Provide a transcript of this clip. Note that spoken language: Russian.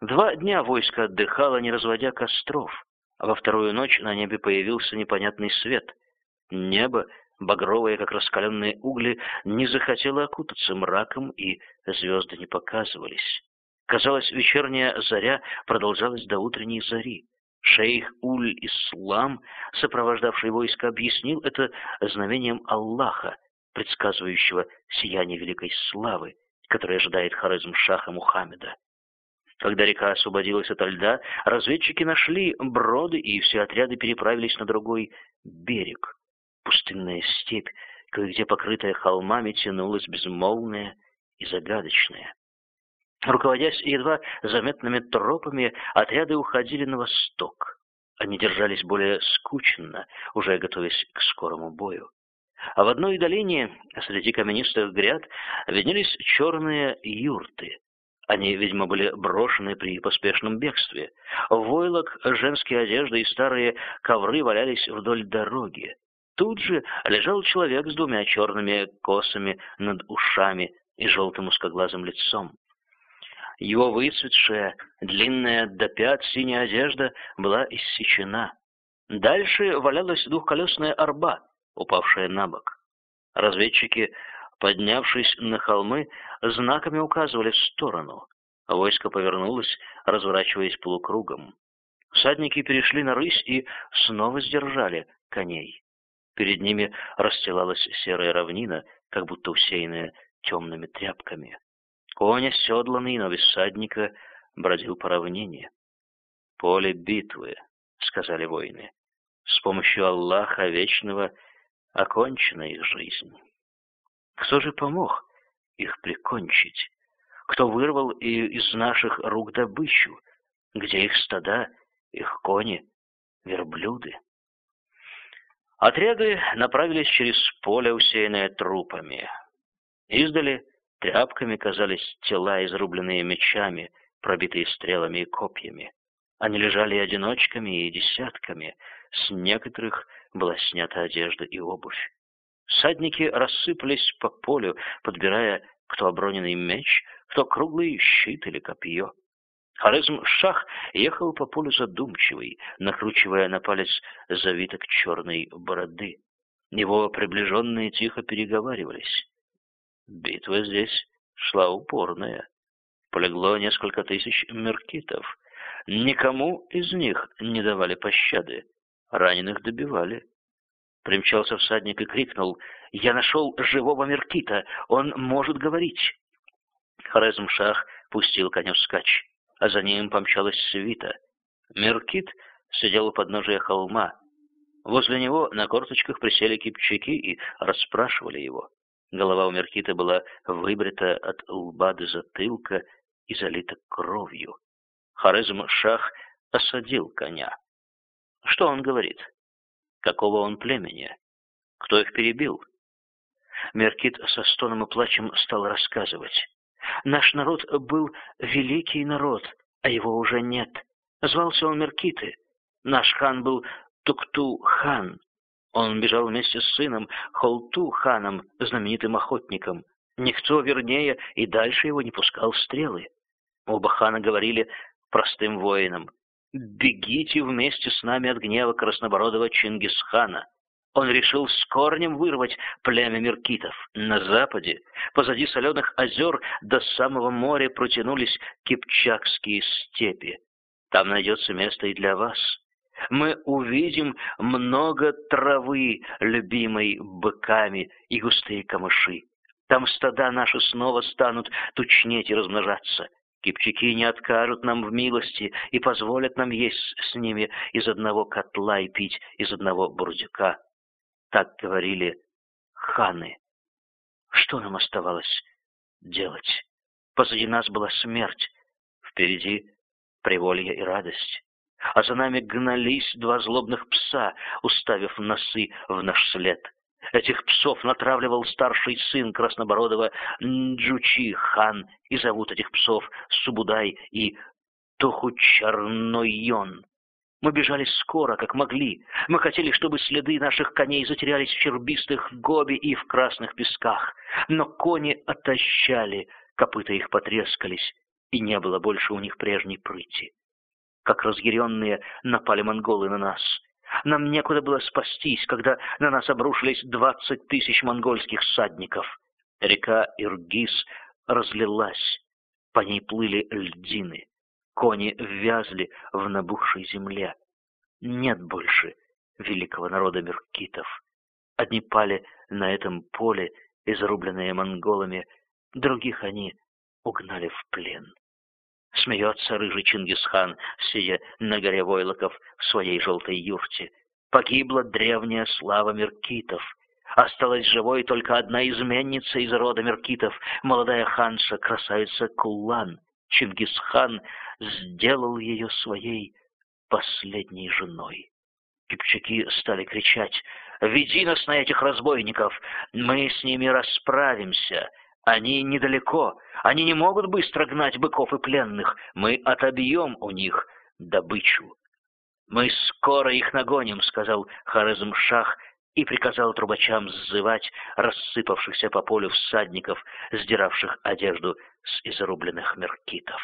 Два дня войско отдыхало, не разводя костров, а во вторую ночь на небе появился непонятный свет. Небо, багровое, как раскаленные угли, не захотело окутаться мраком, и звезды не показывались. Казалось, вечерняя заря продолжалась до утренней зари. Шейх Уль-Ислам, сопровождавший войско, объяснил это знамением Аллаха, предсказывающего сияние великой славы, которое ожидает Хорезм-Шаха Мухаммеда. Когда река освободилась от льда, разведчики нашли броды, и все отряды переправились на другой берег. Пустынная степь, кое-где покрытая холмами, тянулась безмолвная и загадочная. Руководясь едва заметными тропами, отряды уходили на восток. Они держались более скучно, уже готовясь к скорому бою. А в одной долине, среди каменистых гряд, виднелись черные юрты. Они, видимо, были брошены при поспешном бегстве. Войлок, женские одежды и старые ковры валялись вдоль дороги. Тут же лежал человек с двумя черными косами над ушами и желтым узкоглазым лицом. Его выцветшая, длинная до пят синяя одежда была иссечена. Дальше валялась двухколесная арба, упавшая на бок. Разведчики, поднявшись на холмы, знаками указывали в сторону. Войско повернулось, разворачиваясь полукругом. Всадники перешли на рысь и снова сдержали коней. Перед ними расстилалась серая равнина, как будто усеянная темными тряпками. Конь оседланный, но без всадника, бродил по равнине. «Поле битвы», — сказали воины. «С помощью Аллаха Вечного окончена их жизнь». Кто же помог их прикончить? Кто вырвал из наших рук добычу? Где их стада, их кони, верблюды? Отряды направились через поле, усеянное трупами. Издали Тряпками казались тела, изрубленные мечами, пробитые стрелами и копьями. Они лежали одиночками и десятками, с некоторых была снята одежда и обувь. Садники рассыпались по полю, подбирая кто оброненный меч, кто круглый щит или копье. Хорезм-Шах ехал по полю задумчивый, накручивая на палец завиток черной бороды. Его приближенные тихо переговаривались. Битва здесь шла упорная. Полегло несколько тысяч меркитов. Никому из них не давали пощады. Раненых добивали. Примчался всадник и крикнул, «Я нашел живого меркита! Он может говорить!» Хорезм-Шах пустил коня вскачь, а за ним помчалась свита. Меркит сидел у подножия холма. Возле него на корточках присели кипчаки и расспрашивали его. Голова у Меркита была выбрита от лба до затылка и залита кровью. Хорезм-Шах осадил коня. Что он говорит? Какого он племени? Кто их перебил? Меркит со стоном и плачем стал рассказывать. Наш народ был великий народ, а его уже нет. Звался он Меркиты. Наш хан был Тукту-хан, он бежал вместе с сыном Холту-ханом, знаменитым охотником. Никто, вернее, и дальше его не пускал стрелы. Оба хана говорили простым воинам, «Бегите вместе с нами от гнева краснобородого Чингисхана». Он решил с корнем вырвать племя меркитов. На западе, позади соленых озер, до самого моря протянулись кипчакские степи. Там найдется место и для вас мы увидим много травы, любимой быками, и густые камыши. Там стада наши снова станут тучнеть и размножаться. Кипчаки не откажут нам в милости и позволят нам есть с ними из одного котла и пить из одного бурдюка. Так говорили ханы. Что нам оставалось делать? Позади нас была смерть, впереди приволье и радость а за нами гнались два злобных пса, уставив носы в наш след. Этих псов натравливал старший сын Краснобородова Нджучи хан, и зовут этих псов Субудай и Тохучарнойон. Мы бежали скоро, как могли. Мы хотели, чтобы следы наших коней затерялись в чербистых гоби и в красных песках. Но кони отощали, копыта их потрескались. и не было больше у них прежней прыти. Как разъяренные напали монголы на нас. Нам некуда было спастись, когда на нас обрушились двадцать тысяч монгольских всадников. Река Иргиз разлилась, по ней плыли льдины, кони вязли в набухшей земле. Нет больше великого народа меркитов. Одни пали на этом поле, изрубленные монголами, других они угнали в плен. Смеется рыжий Чингисхан, сидя на горе Войлоков в своей желтой юрте. Погибла древняя слава меркитов. Осталась живой только одна изменница из рода меркитов, молодая ханша, красавица Кулан. Чингисхан сделал ее своей последней женой. Кипчаки стали кричать «Веди нас на этих разбойников! Мы с ними расправимся! Они недалеко! Они не могут быстро гнать быков и пленных! Мы отобьем у них добычу!» «Мы скоро их нагоним», — сказал Хорезм-Шах и приказал трубачам сзывать рассыпавшихся по полю всадников, сдиравших одежду с изрубленных меркитов.